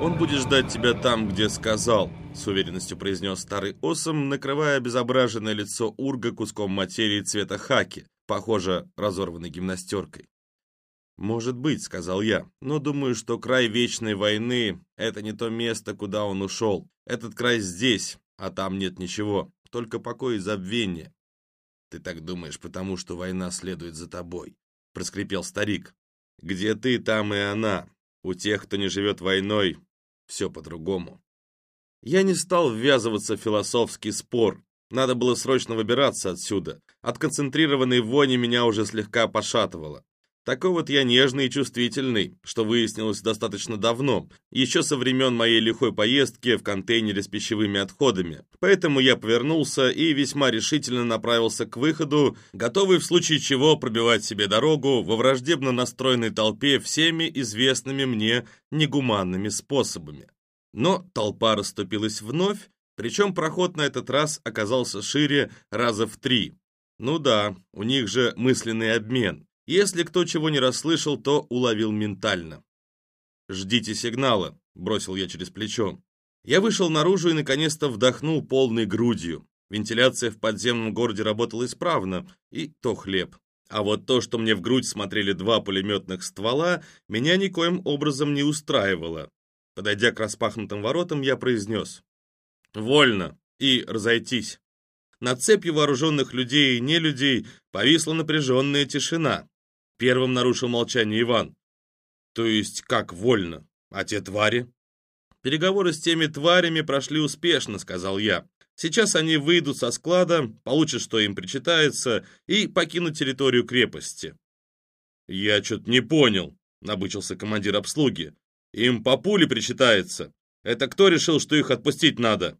«Он будет ждать тебя там, где сказал», — с уверенностью произнес старый осом, накрывая обезображенное лицо Урга куском материи цвета хаки, похоже, разорванной гимнастеркой. «Может быть», — сказал я, — «но думаю, что край Вечной войны — это не то место, куда он ушел. Этот край здесь, а там нет ничего, только покой и забвение». «Ты так думаешь, потому что война следует за тобой», — проскрипел старик. «Где ты, там и она. У тех, кто не живет войной, все по-другому». Я не стал ввязываться в философский спор. Надо было срочно выбираться отсюда. От концентрированной вони меня уже слегка пошатывало. Такой вот я нежный и чувствительный, что выяснилось достаточно давно, еще со времен моей лихой поездки в контейнере с пищевыми отходами. Поэтому я повернулся и весьма решительно направился к выходу, готовый в случае чего пробивать себе дорогу во враждебно настроенной толпе всеми известными мне негуманными способами. Но толпа расступилась вновь, причем проход на этот раз оказался шире раза в три. Ну да, у них же мысленный обмен. Если кто чего не расслышал, то уловил ментально. «Ждите сигнала», — бросил я через плечо. Я вышел наружу и наконец-то вдохнул полной грудью. Вентиляция в подземном городе работала исправно, и то хлеб. А вот то, что мне в грудь смотрели два пулеметных ствола, меня никоим образом не устраивало. Подойдя к распахнутым воротам, я произнес «Вольно!» и «Разойтись!». Над цепью вооруженных людей и нелюдей повисла напряженная тишина. Первым нарушил молчание Иван. То есть как вольно? А те твари? Переговоры с теми тварями прошли успешно, сказал я. Сейчас они выйдут со склада, получат, что им причитается, и покинут территорию крепости. Я что-то не понял, набычился командир обслуги. Им по пуле причитается. Это кто решил, что их отпустить надо?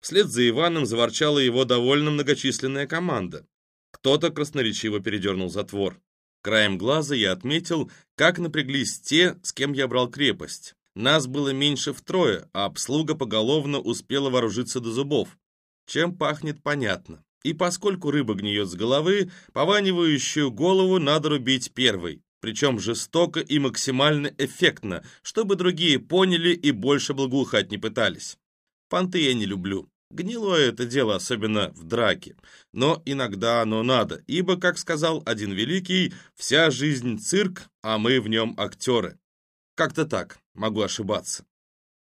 Вслед за Иваном заворчала его довольно многочисленная команда. Кто-то красноречиво передернул затвор. Краем глаза я отметил, как напряглись те, с кем я брал крепость. Нас было меньше втрое, а обслуга поголовно успела вооружиться до зубов. Чем пахнет, понятно. И поскольку рыба гниет с головы, пованивающую голову надо рубить первой, причем жестоко и максимально эффектно, чтобы другие поняли и больше благоухать не пытались. Понты я не люблю. Гнилое это дело, особенно в драке. Но иногда оно надо, ибо, как сказал один великий, вся жизнь цирк, а мы в нем актеры. Как-то так, могу ошибаться.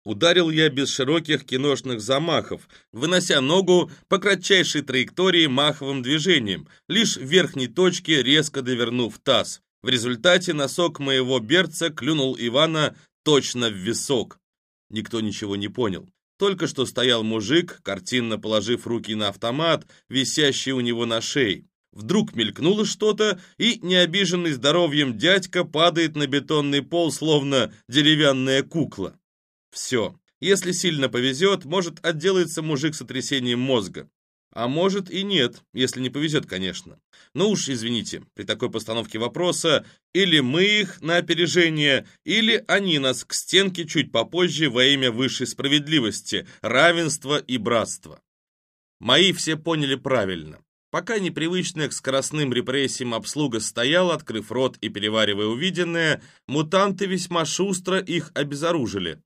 Ударил я без широких киношных замахов, вынося ногу по кратчайшей траектории маховым движением, лишь в верхней точке резко довернув таз. В результате носок моего берца клюнул Ивана точно в висок. Никто ничего не понял. Только что стоял мужик, картинно положив руки на автомат, висящий у него на шее. Вдруг мелькнуло что-то, и необиженный здоровьем дядька падает на бетонный пол, словно деревянная кукла. Все. Если сильно повезет, может отделается мужик сотрясением мозга. А может и нет, если не повезет, конечно. Ну уж, извините, при такой постановке вопроса, или мы их на опережение, или они нас к стенке чуть попозже во имя высшей справедливости, равенства и братства. Мои все поняли правильно. Пока непривычная к скоростным репрессиям обслуга стояла, открыв рот и переваривая увиденное, мутанты весьма шустро их обезоружили.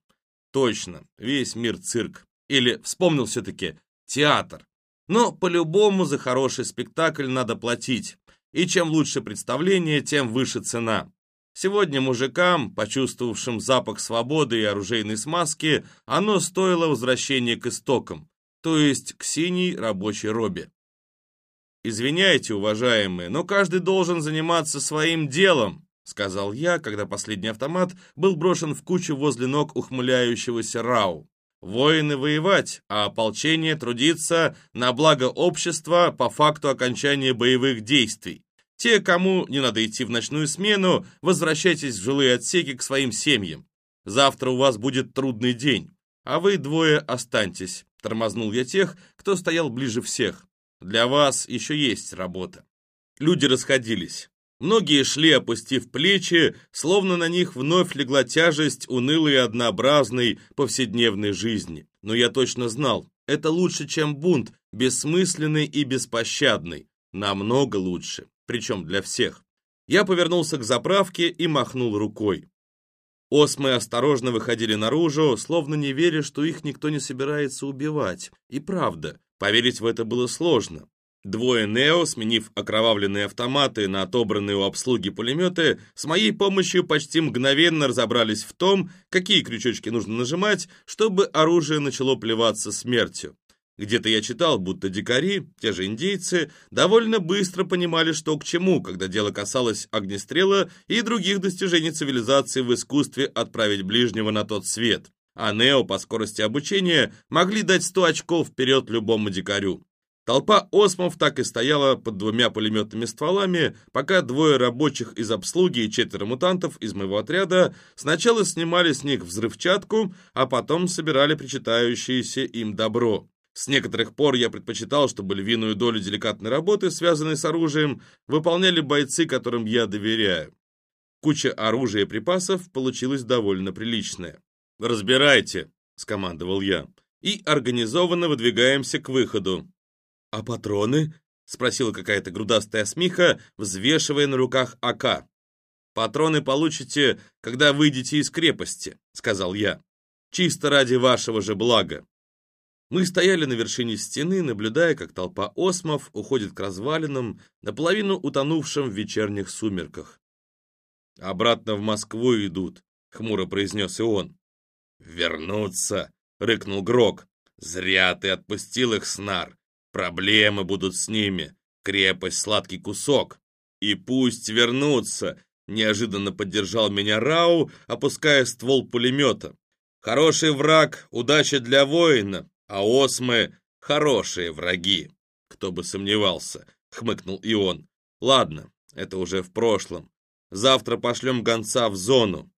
Точно, весь мир цирк. Или, вспомнил все-таки, театр. Но по-любому за хороший спектакль надо платить. И чем лучше представление, тем выше цена. Сегодня мужикам, почувствовавшим запах свободы и оружейной смазки, оно стоило возвращения к истокам, то есть к синей рабочей робе. «Извиняйте, уважаемые, но каждый должен заниматься своим делом», сказал я, когда последний автомат был брошен в кучу возле ног ухмыляющегося Рау. Воины воевать, а ополчение трудиться на благо общества по факту окончания боевых действий. Те, кому не надо идти в ночную смену, возвращайтесь в жилые отсеки к своим семьям. Завтра у вас будет трудный день, а вы двое останьтесь. Тормознул я тех, кто стоял ближе всех. Для вас еще есть работа. Люди расходились. Многие шли, опустив плечи, словно на них вновь легла тяжесть унылой и однообразной повседневной жизни. Но я точно знал, это лучше, чем бунт, бессмысленный и беспощадный. Намного лучше, причем для всех. Я повернулся к заправке и махнул рукой. Осмы осторожно выходили наружу, словно не веря, что их никто не собирается убивать. И правда, поверить в это было сложно. Двое Нео, сменив окровавленные автоматы на отобранные у обслуги пулеметы, с моей помощью почти мгновенно разобрались в том, какие крючочки нужно нажимать, чтобы оружие начало плеваться смертью. Где-то я читал, будто дикари, те же индейцы, довольно быстро понимали, что к чему, когда дело касалось огнестрела и других достижений цивилизации в искусстве отправить ближнего на тот свет. А Нео по скорости обучения могли дать 100 очков вперед любому дикарю. Толпа осмов так и стояла под двумя пулеметными стволами, пока двое рабочих из обслуги и четверо мутантов из моего отряда сначала снимали с них взрывчатку, а потом собирали причитающееся им добро. С некоторых пор я предпочитал, чтобы львиную долю деликатной работы, связанной с оружием, выполняли бойцы, которым я доверяю. Куча оружия и припасов получилась довольно приличная. «Разбирайте», — скомандовал я, — «и организованно выдвигаемся к выходу». «А патроны?» — спросила какая-то грудастая смеха, взвешивая на руках АК. «Патроны получите, когда выйдете из крепости», — сказал я. «Чисто ради вашего же блага». Мы стояли на вершине стены, наблюдая, как толпа осмов уходит к развалинам, наполовину утонувшим в вечерних сумерках. «Обратно в Москву идут», — хмуро произнес и он. «Вернуться!» — рыкнул Грок. «Зря ты отпустил их, Снар. Проблемы будут с ними. Крепость — сладкий кусок. И пусть вернутся!» — неожиданно поддержал меня Рау, опуская ствол пулемета. «Хороший враг — удача для воина, а осмы — хорошие враги. Кто бы сомневался, хмыкнул и он. Ладно, это уже в прошлом. Завтра пошлем гонца в зону.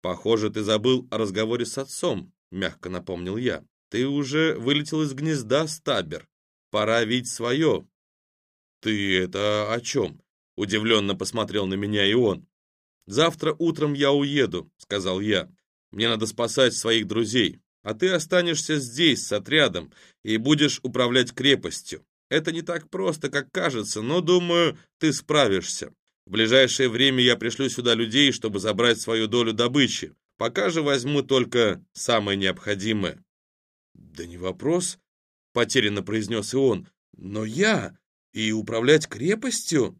Похоже, ты забыл о разговоре с отцом, мягко напомнил я. Ты уже вылетел из гнезда, Стабер. Пора видеть свое. Ты это о чем? Удивленно посмотрел на меня и он. «Завтра утром я уеду», — сказал я. «Мне надо спасать своих друзей а ты останешься здесь с отрядом и будешь управлять крепостью. Это не так просто, как кажется, но, думаю, ты справишься. В ближайшее время я пришлю сюда людей, чтобы забрать свою долю добычи. Пока же возьму только самое необходимое». «Да не вопрос», — потерянно произнес и он. «Но я и управлять крепостью?»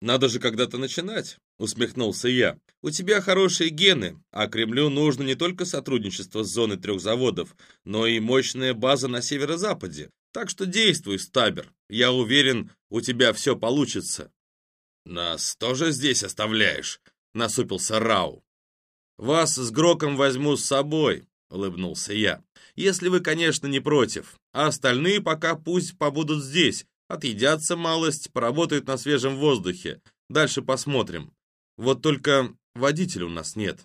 «Надо же когда-то начинать», — усмехнулся я. «У тебя хорошие гены, а Кремлю нужно не только сотрудничество с зоной трех заводов, но и мощная база на северо-западе. Так что действуй, Стабер. Я уверен, у тебя все получится». «Нас тоже здесь оставляешь?» — насупился Рау. «Вас с Гроком возьму с собой», — улыбнулся я. «Если вы, конечно, не против. А остальные пока пусть побудут здесь, Отъедятся малость, поработают на свежем воздухе. Дальше посмотрим. Вот только водителя у нас нет.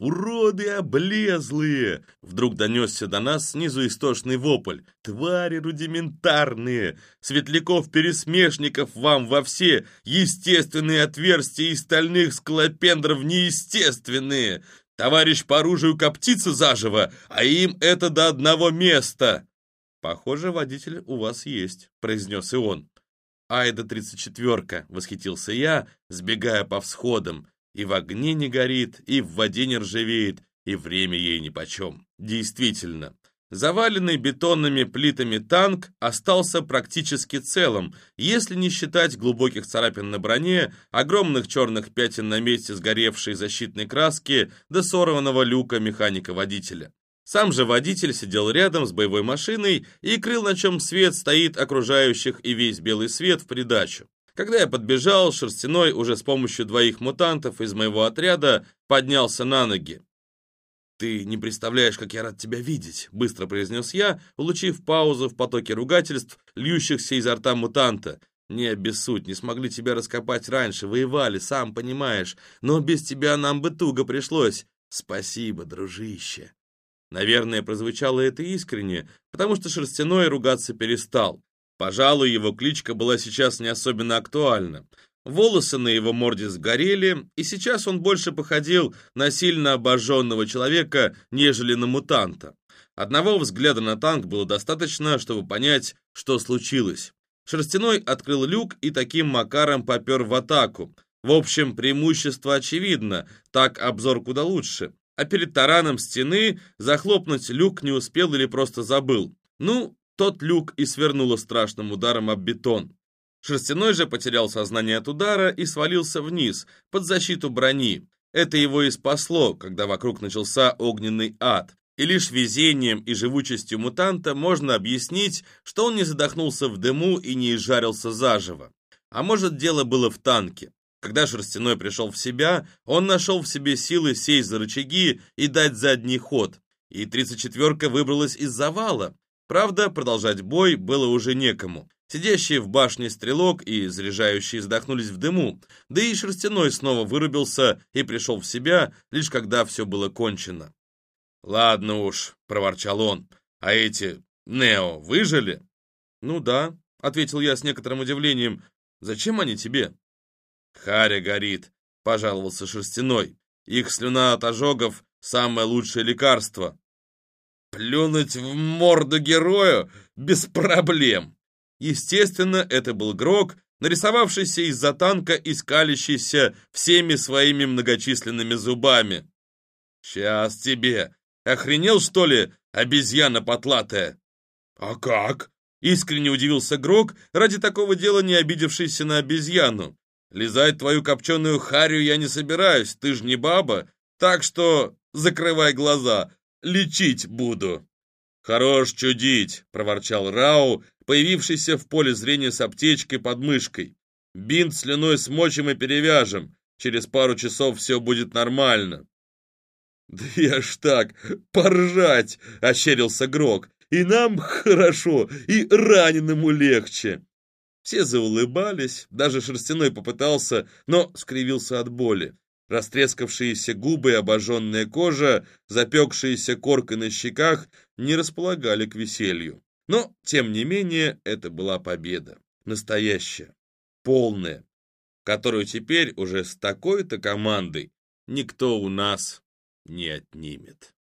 «Уроды облезлые!» Вдруг донесся до нас снизу истошный вопль. «Твари рудиментарные! Светляков-пересмешников вам во все естественные отверстия и стальных скалопендров неестественные! Товарищ по оружию коптится заживо, а им это до одного места!» «Похоже, водитель у вас есть», — произнес и он. «Айда тридцать четверка», — восхитился я, сбегая по всходам. «И в огне не горит, и в воде не ржавеет, и время ей нипочем». Действительно, заваленный бетонными плитами танк остался практически целым, если не считать глубоких царапин на броне, огромных черных пятен на месте сгоревшей защитной краски до сорванного люка механика-водителя. Сам же водитель сидел рядом с боевой машиной и крыл, на чем свет стоит окружающих и весь белый свет в придачу. Когда я подбежал, Шерстяной уже с помощью двоих мутантов из моего отряда поднялся на ноги. «Ты не представляешь, как я рад тебя видеть», — быстро произнес я, улучив паузу в потоке ругательств, льющихся изо рта мутанта. «Не обессудь, не смогли тебя раскопать раньше, воевали, сам понимаешь, но без тебя нам бы туго пришлось. Спасибо, дружище». Наверное, прозвучало это искренне, потому что Шерстяной ругаться перестал. Пожалуй, его кличка была сейчас не особенно актуальна. Волосы на его морде сгорели, и сейчас он больше походил на сильно обожженного человека, нежели на мутанта. Одного взгляда на танк было достаточно, чтобы понять, что случилось. Шерстяной открыл люк и таким макаром попер в атаку. В общем, преимущество очевидно, так обзор куда лучше. А перед тараном стены захлопнуть люк не успел или просто забыл. Ну, тот люк и свернуло страшным ударом об бетон. Шерстяной же потерял сознание от удара и свалился вниз, под защиту брони. Это его и спасло, когда вокруг начался огненный ад. И лишь везением и живучестью мутанта можно объяснить, что он не задохнулся в дыму и не изжарился заживо. А может, дело было в танке. Когда Шерстяной пришел в себя, он нашел в себе силы сесть за рычаги и дать задний ход. И 34-ка выбралась из завала. Правда, продолжать бой было уже некому. Сидящие в башне стрелок и заряжающие задохнулись в дыму, да и Шерстяной снова вырубился и пришел в себя, лишь когда все было кончено. «Ладно уж», — проворчал он, — «а эти Нео выжили?» «Ну да», — ответил я с некоторым удивлением, — «зачем они тебе?» «Харя горит», — пожаловался Шерстяной. «Их слюна от ожогов — самое лучшее лекарство». «Плюнуть в морду герою? Без проблем!» Естественно, это был Грок, нарисовавшийся из-за танка и скалящийся всеми своими многочисленными зубами. «Сейчас тебе! Охренел, что ли, обезьяна потлатая?» «А как?» — искренне удивился Грок, ради такого дела не обидевшийся на обезьяну. Лизать твою копченую харю я не собираюсь, ты ж не баба, так что закрывай глаза, лечить буду». «Хорош чудить», — проворчал Рау, появившийся в поле зрения с аптечкой под мышкой. «Бинт слюной смочим и перевяжем. Через пару часов все будет нормально». «Да я ж так, поржать!» — ощерился Грок. «И нам хорошо, и раненому легче!» Все заулыбались, даже Шерстяной попытался, но скривился от боли. Растрескавшиеся губы и обожженная кожа, запекшиеся коркой на щеках, не располагали к веселью. Но, тем не менее, это была победа. Настоящая, полная, которую теперь уже с такой-то командой никто у нас не отнимет.